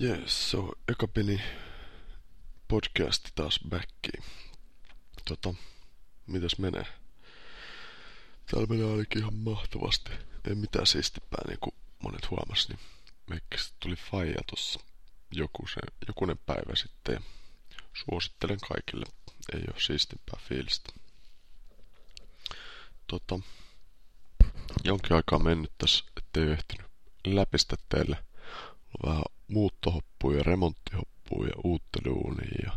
Jees, se on eka peli podcasti taas backiin. Tota, mitäs menee? Täällä menee ainakin ihan mahtavasti. Ei mitään siistipää niin kuin monet huomas, niin meikkästä tuli faija tossa joku se, jokunen päivä sitten ja suosittelen kaikille. Ei ole siistipää fiilistä. Tota, jonkin aikaa mennyt tässä, ettei ehtinyt läpistä teille. Vähän muuttohoppuja ja remonttihoppuja ja uutta duunia ja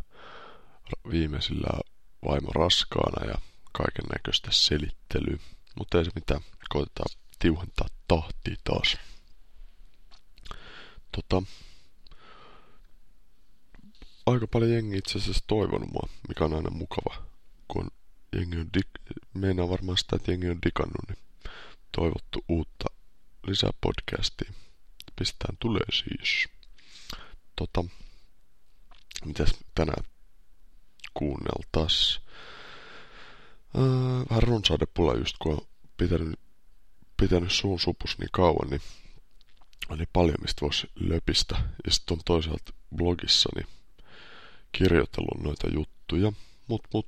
viimeisillä vaimo raskaana ja kaiken näköistä selittelyä. Mutta ei se mitään, koitetaan tiuhentaa tahtia taas. Tota, aika paljon jengi itse asiassa toivonut mua, mikä on aina mukava, kun jengi on dik- meinaa varmaan sitä, että jengi on digannut, niin toivottu uutta lisää podcastia. Pistään tulee siis. Tota, mitäs tänään kuunneltas? Öö, vähän runsaudepula just kun on pitänyt, pitänyt suun supus niin kauan, niin on niin paljon mistä voisi löpistä. Ja sitten on toisaalta blogissani kirjoitellut noita juttuja. Mut mut,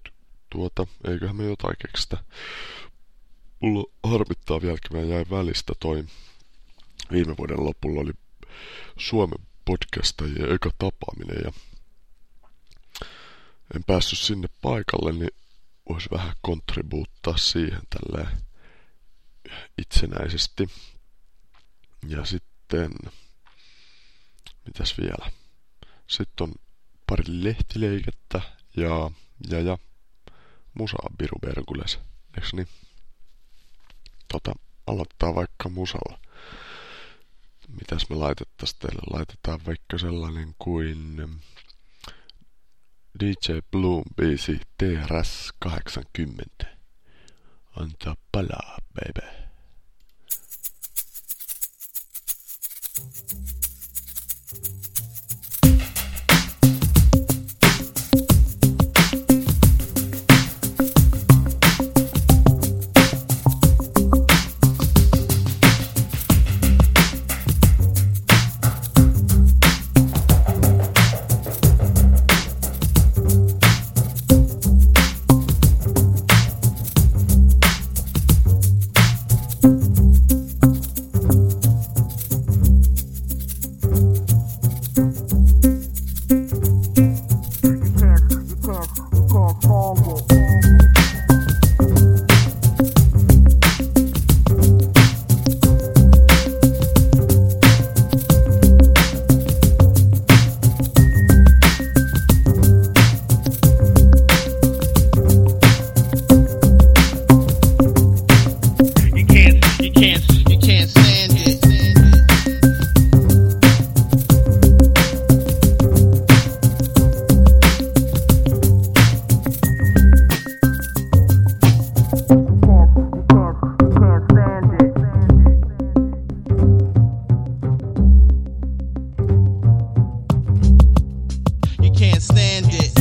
tuota, eiköhän me jotain keksitä. Mulla harmittaa vieläkin, mä jäin välistä toi viime vuoden lopulla oli Suomen podcastajien eka tapaaminen ja en päässyt sinne paikalle, niin voisi vähän kontribuuttaa siihen tällä itsenäisesti. Ja sitten, mitäs vielä? Sitten on pari lehtileikettä ja, ja, ja musaa Biru Bergules, eiks niin? Tota, aloittaa vaikka musalla mitäs me laitettaisiin teille? Laitetaan vaikka sellainen kuin DJ Bloom biisi TRS 80. Antaa palaa, baby. can't stand it.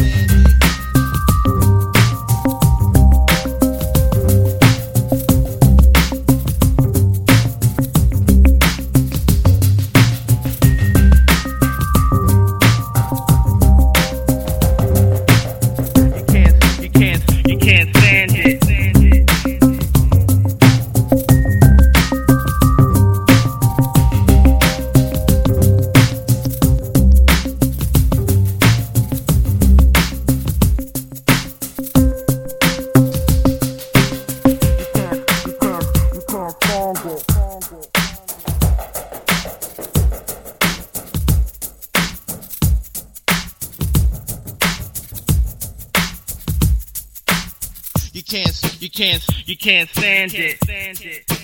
can't, you can't, you can't stand it.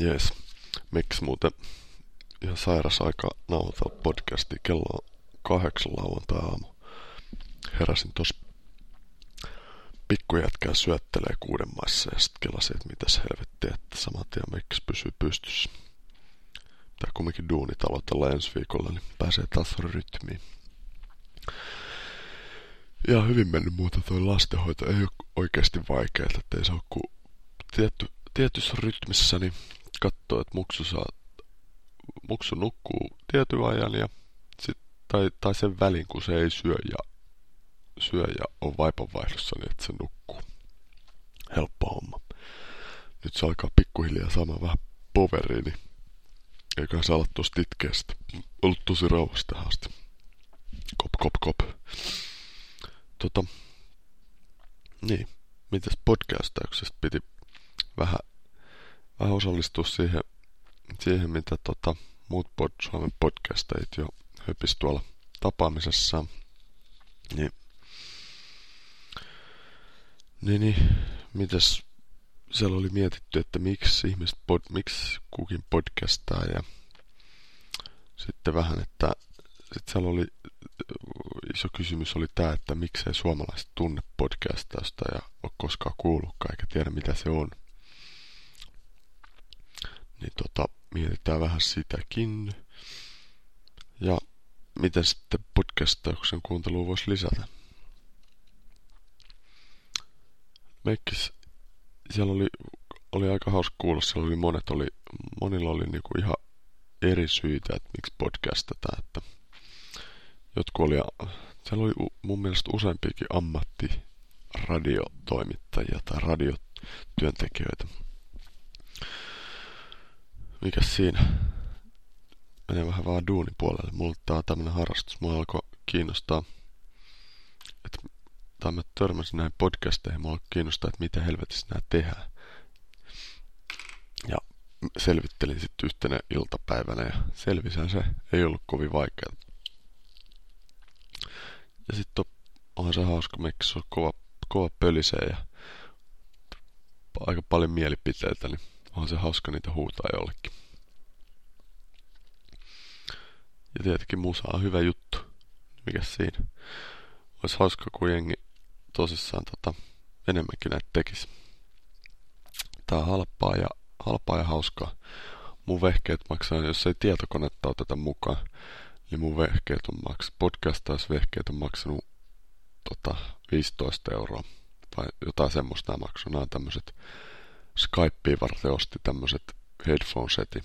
Jees. Miksi muuten ihan sairas aika nauhoitella podcasti. Kello on kahdeksan lauantai-aamu. Heräsin tos pikkujätkää syöttelee kuuden maissa ja sitten kelasin, että mitäs helvettiä, että saman tien miksi pysyy pystyssä. Tää kumminkin duunit aloitella ensi viikolla, niin pääsee taas rytmiin. Ja hyvin mennyt muuta toi lastenhoito ei ole oikeasti vaikeaa, että ei se ole kuin tietty, tietyssä rytmissä, niin katsoo, että muksu saa, muksu nukkuu tietyn ajan ja sit, tai, tai sen välin, kun se ei syö ja syö ja on vaipanvaihdossa, niin että se nukkuu. Helppo homma. Nyt se alkaa pikkuhiljaa saamaan vähän poveriin, niin eiköhän se ala tuosta itkeästä. Ollut tosi rauhasta tähän asti. Kop, kop, kop. Tota, niin, mitäs podcastauksesta piti vähän, vähän osallistua siihen, siihen mitä tota, muut pod, Suomen podcastajit jo höpis tuolla tapaamisessa. Niin, niin, niin mitäs siellä oli mietitty, että miksi ihmiset, pod, miksi kukin podcastaa ja sitten vähän, että sitten siellä oli iso kysymys oli tämä, että miksei suomalaiset tunne podcastausta ja ole koskaan kuullutkaan eikä tiedä mitä se on. Niin tota, mietitään vähän sitäkin. Ja miten sitten podcastauksen kuuntelua voisi lisätä. Meikkis, siellä oli, oli aika hauska kuulla, siellä oli monet oli, monilla oli niinku ihan eri syitä, että miksi podcastetaan, että jotkut oli, siellä oli mun mielestä useampiakin ammattiradiotoimittajia tai radiotyöntekijöitä. Mikä siinä? Menee vähän vaan duunipuolelle. Mulla tää tämmönen harrastus. Mua alkoi kiinnostaa, että tai mä törmäsin näin podcasteihin. Mua kiinnostaa, että mitä helvetissä nää tehdään. Ja selvittelin sitten yhtenä iltapäivänä ja selvisään se. Ei ollut kovin vaikeaa. Ja sitten onhan se hauska, miksi se on kova, kova pölisee ja aika paljon mielipiteitä, niin onhan se hauska niitä huutaa jollekin. Ja tietenkin musa on hyvä juttu. Mikä siinä? Olisi hauska, kun jengi tosissaan tota, enemmänkin näitä tekisi. Tää on halpaa ja, halpaa ja hauskaa. Mun vehkeet maksaa, jos ei tietokonetta oteta mukaan, niin mun vehkeet on maks, podcastausvehkeet on maksanut tota, 15 euroa. Tai jotain semmoista nämä maksoi. Nämä on tämmöset Skypeen varten osti tämmöset headphone-seti.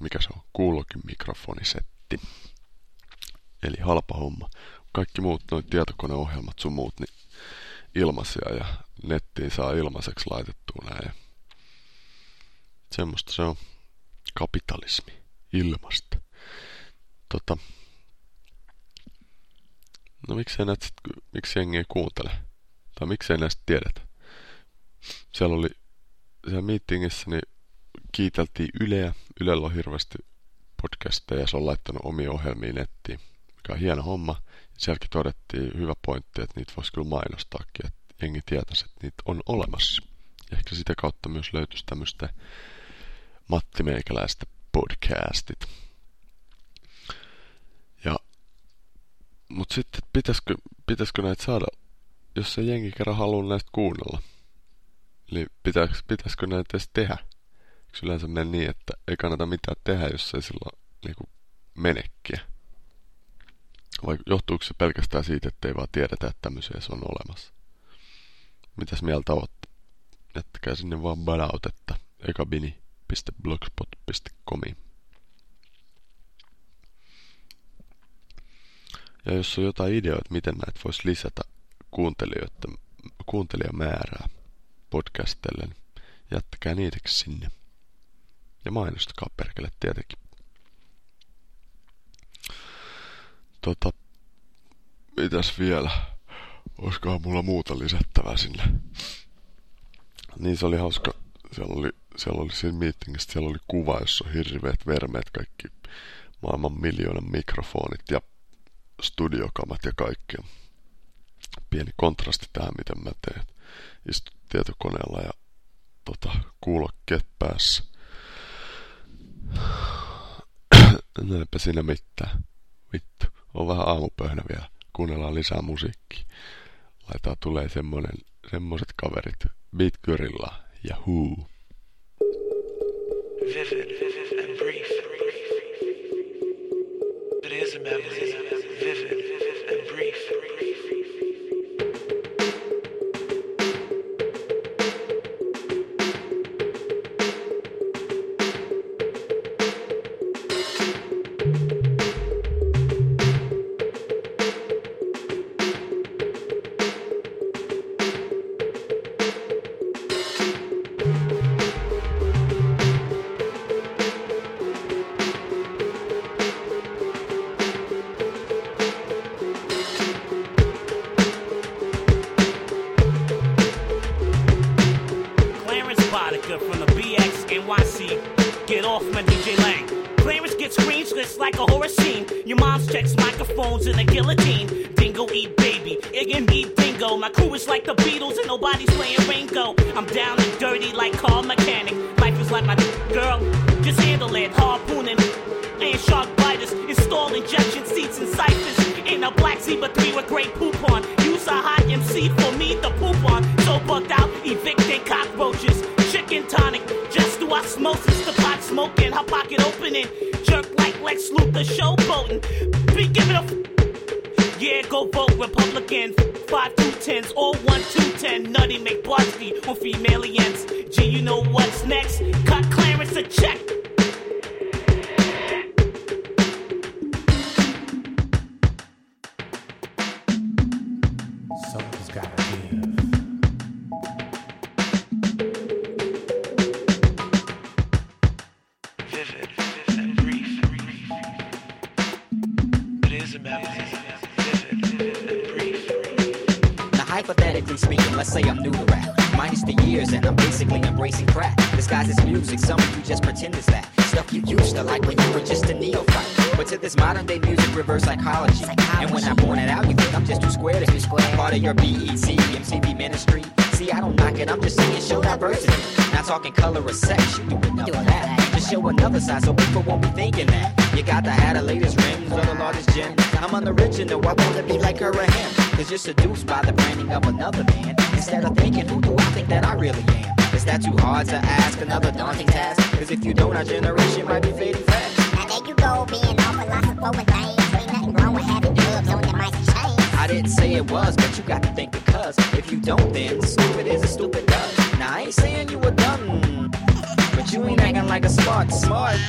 Mikä se on? Kuulokin mikrofonisetti. Eli halpa homma. Kaikki muut noin tietokoneohjelmat sun muut, niin ilmaisia ja nettiin saa ilmaiseksi laitettua näin. Ja semmoista se on kapitalismi ilmasta. Tota, no miksei näitä sit, miksi jengi ei kuuntele? Tai miksei näistä tiedetä? Siellä oli siellä meetingissä niin kiiteltiin Yleä. Ylellä on hirveästi podcasteja ja se on laittanut omia ohjelmia nettiin, mikä on hieno homma. Sielläkin todettiin hyvä pointti, että niitä voisi kyllä mainostaakin, että jengi tietäisi, että niitä on olemassa. Ehkä sitä kautta myös löytyisi tämmöistä Matti Meikäläistä podcastit. Ja, mutta sitten, pitäisikö, pitäisikö näitä saada, jos se jengi kerran haluaa näistä kuunnella, niin pitäis, pitäisikö näitä edes tehdä? Eikö yleensä mene niin, että ei kannata mitään tehdä, jos ei sillä niinku menekkiä? Vai johtuuko se pelkästään siitä, että ei vaan tiedetä, että tämmöisiä se on olemassa? Mitäs mieltä oot? Jättäkää sinne vaan palautetta ekabini.blogspot.comiin. Ja jos on jotain ideoita, miten näitä voisi lisätä kuuntelijoiden, kuuntelijamäärää podcastelle, niin jättäkää niitäkin sinne. Ja mainostakaa perkele tietenkin. Tota, mitäs vielä? Olisikohan mulla muuta lisättävää sinne? Niin se oli hauska. Siellä oli, siellä oli siinä meetingistä, siellä oli kuva, jossa on hirveät vermeet, kaikki maailman miljoonan mikrofonit ja studiokamat ja kaikkea. Pieni kontrasti tähän, miten mä teen. Istut tietokoneella ja tota, kuulokkeet päässä. Näinpä siinä mitään. Vittu, on vähän aamupöhnä vielä. Kuunnellaan lisää musiikkia. Laitetaan tulee semmonen, semmoset kaverit. Beat Gorilla ja Who. vivid, screenshless like a horror scene. Your mom's checks microphones in a guillotine. Dingo eat baby, Iggy eat dingo. My crew is like the Beatles and nobody's playing Ringo. I'm down and dirty like car mechanic. Life is like my girl, just handle it. Harpooning and shark biters. Install injection seats and ciphers. In a black zebra 3 with great poop on. Use a hot MC for me to poop on. So bugged out, evicting cockroaches. Chicken tonic, just do osmosis. The pot smoking, her pocket opening. Lex Luthor showboating. Be giving a f- yeah, go vote Republican. Five two tens, all one two ten. Nutty make McBusty on female ends. G, you know what's next? Cut Clarence a check. Psychology. And when I point it out, you think I'm just too square to be square. part of your BET, MCB ministry. See, I don't knock it, I'm just saying show diversity. Not talking color or sex, you do enough of that. Just show another side so people won't be thinking that. You got to have the latest rims or the largest gym. I'm on the unoriginal, I wanna be like her or him. Cause you're seduced by the branding of another man. Instead of thinking, who do I think that I really am? Is that too hard to ask? Another daunting task? Cause if you don't, our generation might be fading fast. Now there you go, being all philosophical and things. Nothing wrong with having on your mic and chains. I didn't say it was, but you got to think because if you don't, then stupid is a stupid does. Now I ain't saying you were dumb, but you ain't acting like a smart smart.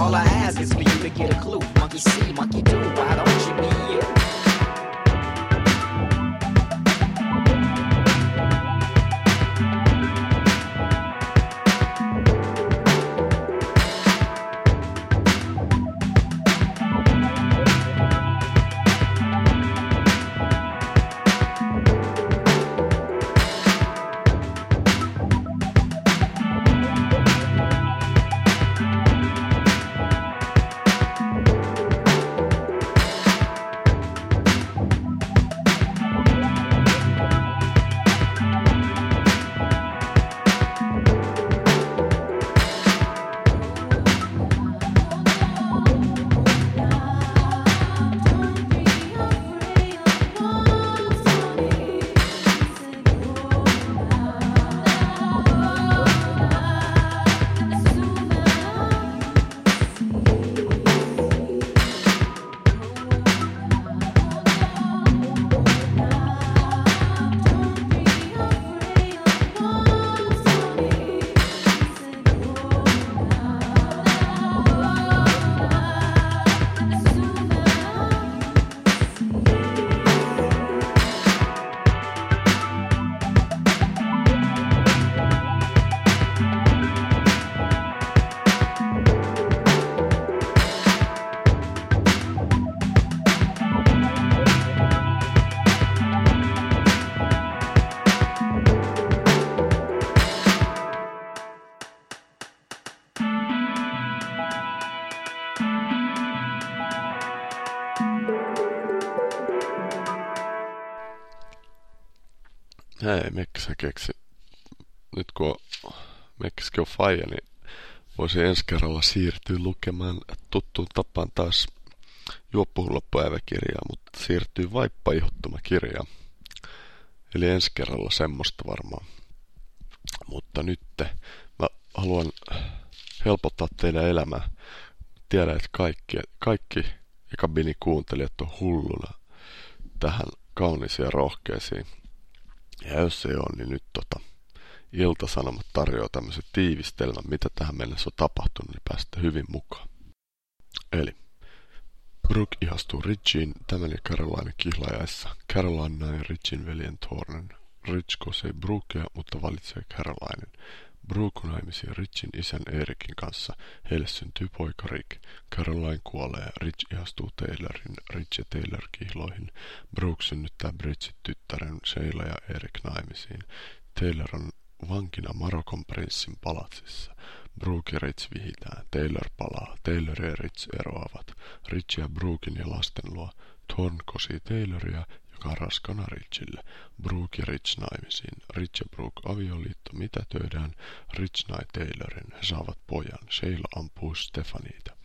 All I ask is for you to get a clue. Monkey see, monkey do. Why don't Mekkisen keksi. Nyt kun on faija, niin voisi ensi kerralla siirtyä lukemaan tuttuun tapaan taas juoppuhullapäiväkirjaa, mutta siirtyy vaippa kirjaa. Eli ensi kerralla semmoista varmaan. Mutta nyt mä haluan helpottaa teidän elämää. Tiedän, että kaikki, kaikki ekabini kuuntelijat on hulluna tähän kauniisiin ja rohkeisiin. Ja jos ei ole, niin nyt tota, Iltasanomat tarjoaa tämmöisen tiivistelmän, mitä tähän mennessä on tapahtunut, niin päästä hyvin mukaan. Eli Brooke ihastuu Richiin tämän ja Caroline kihlajaessa. Caroline näin Richin veljen Thornen. Rich kosee Brookea, mutta valitsee Carolinen. Brooke naimisiin Richin isän Erikin kanssa. Heille syntyy poika Rick. Caroline kuolee. Rich ihastuu Taylorin. Rich ja Taylor kihloihin. Brooke synnyttää Bridget tyttären Sheila ja Erik naimisiin. Taylor on vankina Marokon prinssin palatsissa. Brooke ja Rich vihitään. Taylor palaa. Taylor ja Rich eroavat. Rich ja Brookin ja lasten luo. Thorn kosii Tayloria, joka on raskana Richille. Brooke ja Rich naimisiin. Rich ja Brooke avioliitto mitätöidään. Rich nai Taylorin. He saavat pojan. Sheila ampuu Stefaniita.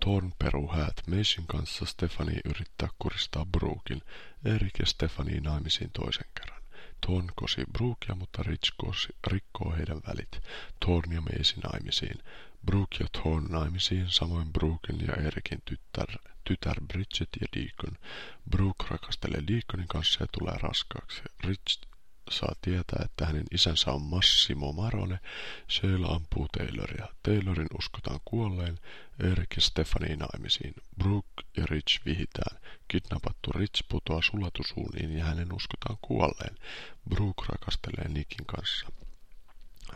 Thorn peruu häät Mason kanssa. Stefani yrittää kuristaa Brookin. Erik ja Stefani naimisiin toisen kerran. Thorn kosi Brookia, mutta Rich kosi, rikkoo heidän välit. Thorn ja Macy naimisiin. Brooke ja Thorn naimisiin, samoin Brooken ja Erikin tytär, tytär Bridget ja Deacon. Brooke rakastelee Deaconin kanssa ja tulee raskaaksi. Rich saa tietää, että hänen isänsä on Massimo Marone. Sheila ampuu Tayloria. Taylorin uskotaan kuolleen. Erik ja Stephanie naimisiin. Brooke ja Rich vihitään. Kidnappattu Rich putoaa sulatusuuniin ja hänen uskotaan kuolleen. Brooke rakastelee Nickin kanssa.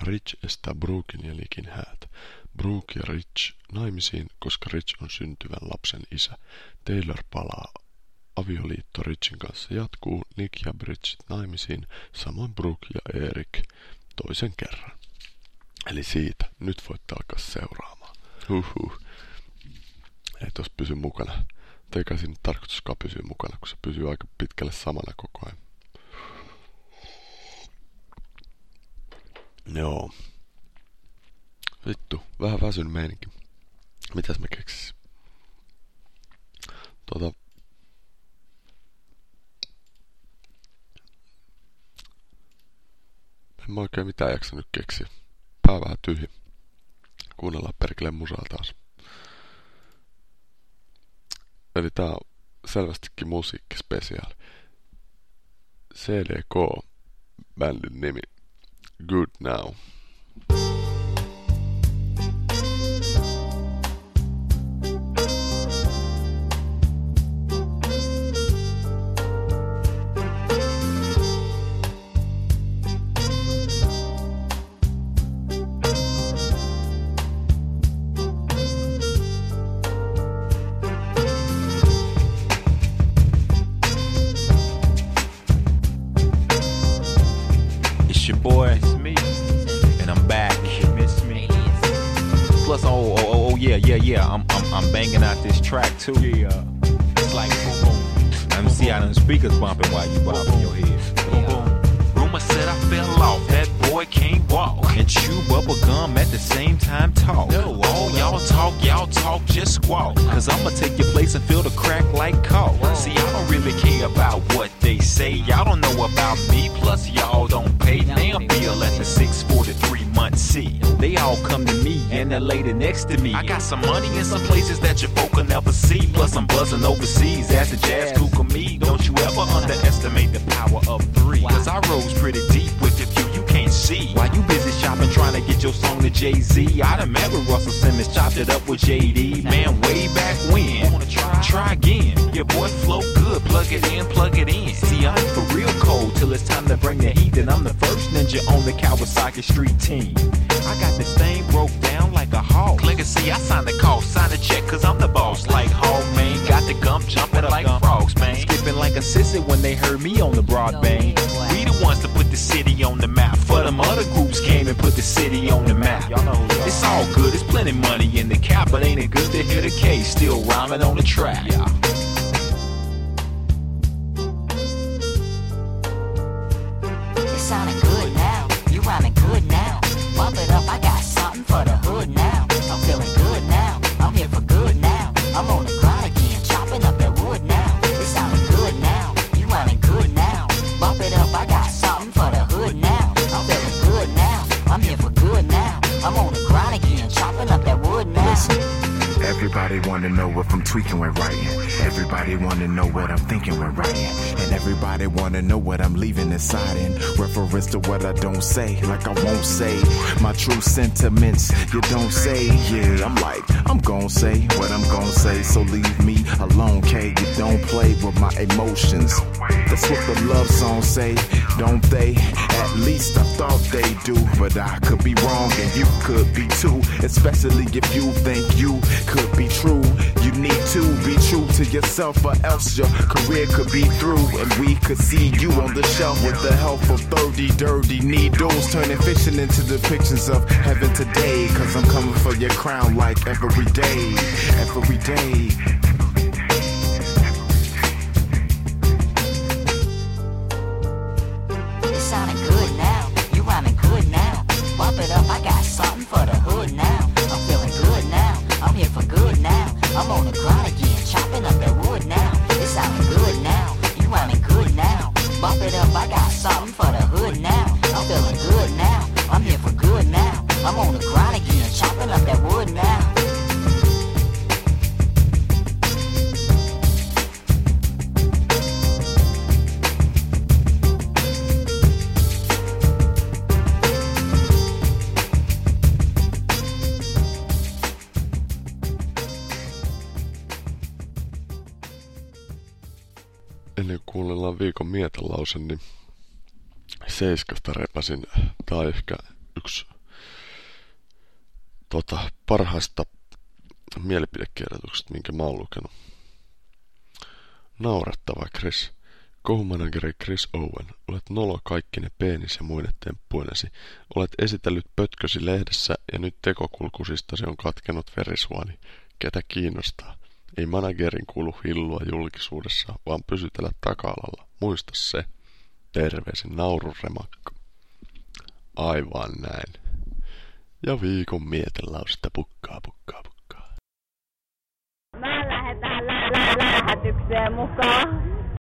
Rich estää Brookin ja Nickin häät. Brooke ja Rich naimisiin, koska Rich on syntyvän lapsen isä. Taylor palaa Avioliitto Richin kanssa jatkuu, Nick ja Bridget naimisiin, samoin Brooke ja Erik toisen kerran. Eli siitä, nyt voitte alkaa seuraamaan. Huhhuh. Ei tos pysy mukana. Teikä tarkoituskaan pysyä mukana, kun se pysyy aika pitkälle samana koko ajan. Joo. Vittu, vähän väsyn meininki. Mitäs me keksis? Tota, En mä oikein mitään jaksanut keksiä. Pää vähän tyhjä. Kuunnellaan perkele musaa taas. Eli tää on selvästikin musiikkispesiaali. CDK bändin nimi. Good Now. Speakers bumping while you bobbing your head. Boom, boom. Rumor said I fell off. That boy can't walk and chew bubble gum at the same time. Talk. No, all y'all talk, y'all talk, just squawk. Cause I'ma take your place and fill the crack like coke. See, I don't really care about what they say. Y'all don't know about me. Plus, y'all don't pay damn bill at the 643 month C. They all come to me and they're later next to me. I got some money in some places that your folk will never see. Plus, I'm buzzing overseas as a jazz me. Don't you ever underestimate the power of three. Cause I rose pretty deep with the view you can't see. While you busy shopping trying to get your song to Jay Z, I done met with Russell Simmons, chopped it up with JD. Man, way back when. Wanna try? Try again. Your boy flow good, plug it in, plug it in. See, I'm for real cold till it's time to bring the heat. Then I'm the first ninja on the Kawasaki Street team. I got this thing broke down like a hawk. Click and see, I signed the call, sign the check, cause I'm the boss. Like Hog. Got the gump jumping like frogs, man. Skipping like a sissy when they heard me on the broadband. We the ones to put the city on the map. For them other groups came and put the city on the map. It's all good, it's plenty money in the cap, but ain't it good to hear the case still rhyming on the track? sounding Everybody wanna know if I'm tweaking when writing. Everybody wanna know what I'm thinking when writing. And everybody wanna know what I'm leaving inside in reference to what I don't say, like I won't say. My true sentiments, you don't say. Yeah, I'm like, I'm gon' say what I'm gon' say. So leave me alone, K. You don't play with my emotions. That's what the love songs say, don't they? At least I thought they do, but I could be wrong and you could be too. Especially if you think you could be true. You need to be true to yourself, or else your career could be through. And we could see you on the shelf with the help of 30 dirty needles, turning fiction into depictions of heaven today. Cause I'm coming for your crown like every day, every day. It mietelause, niin Seiskasta repäsin. Tää on ehkä yksi tota, parhaista mielipidekirjoituksista, minkä mä oon lukenut. Naurettava Chris. Kohumanageri Chris Owen, olet nolo kaikkine peenis ja muine temppuinesi. Olet esitellyt pötkösi lehdessä ja nyt tekokulkusistasi on katkenut verisuoni. Ketä kiinnostaa? Ei managerin kuulu hillua julkisuudessa, vaan pysytellä taka-alalla. Muista se. Terveisin naururemakko. Aivan näin. Ja viikon mietelausta pukkaa, pukkaa, pukkaa. Mä lähetään lä- lä- lähetykseen mukaan.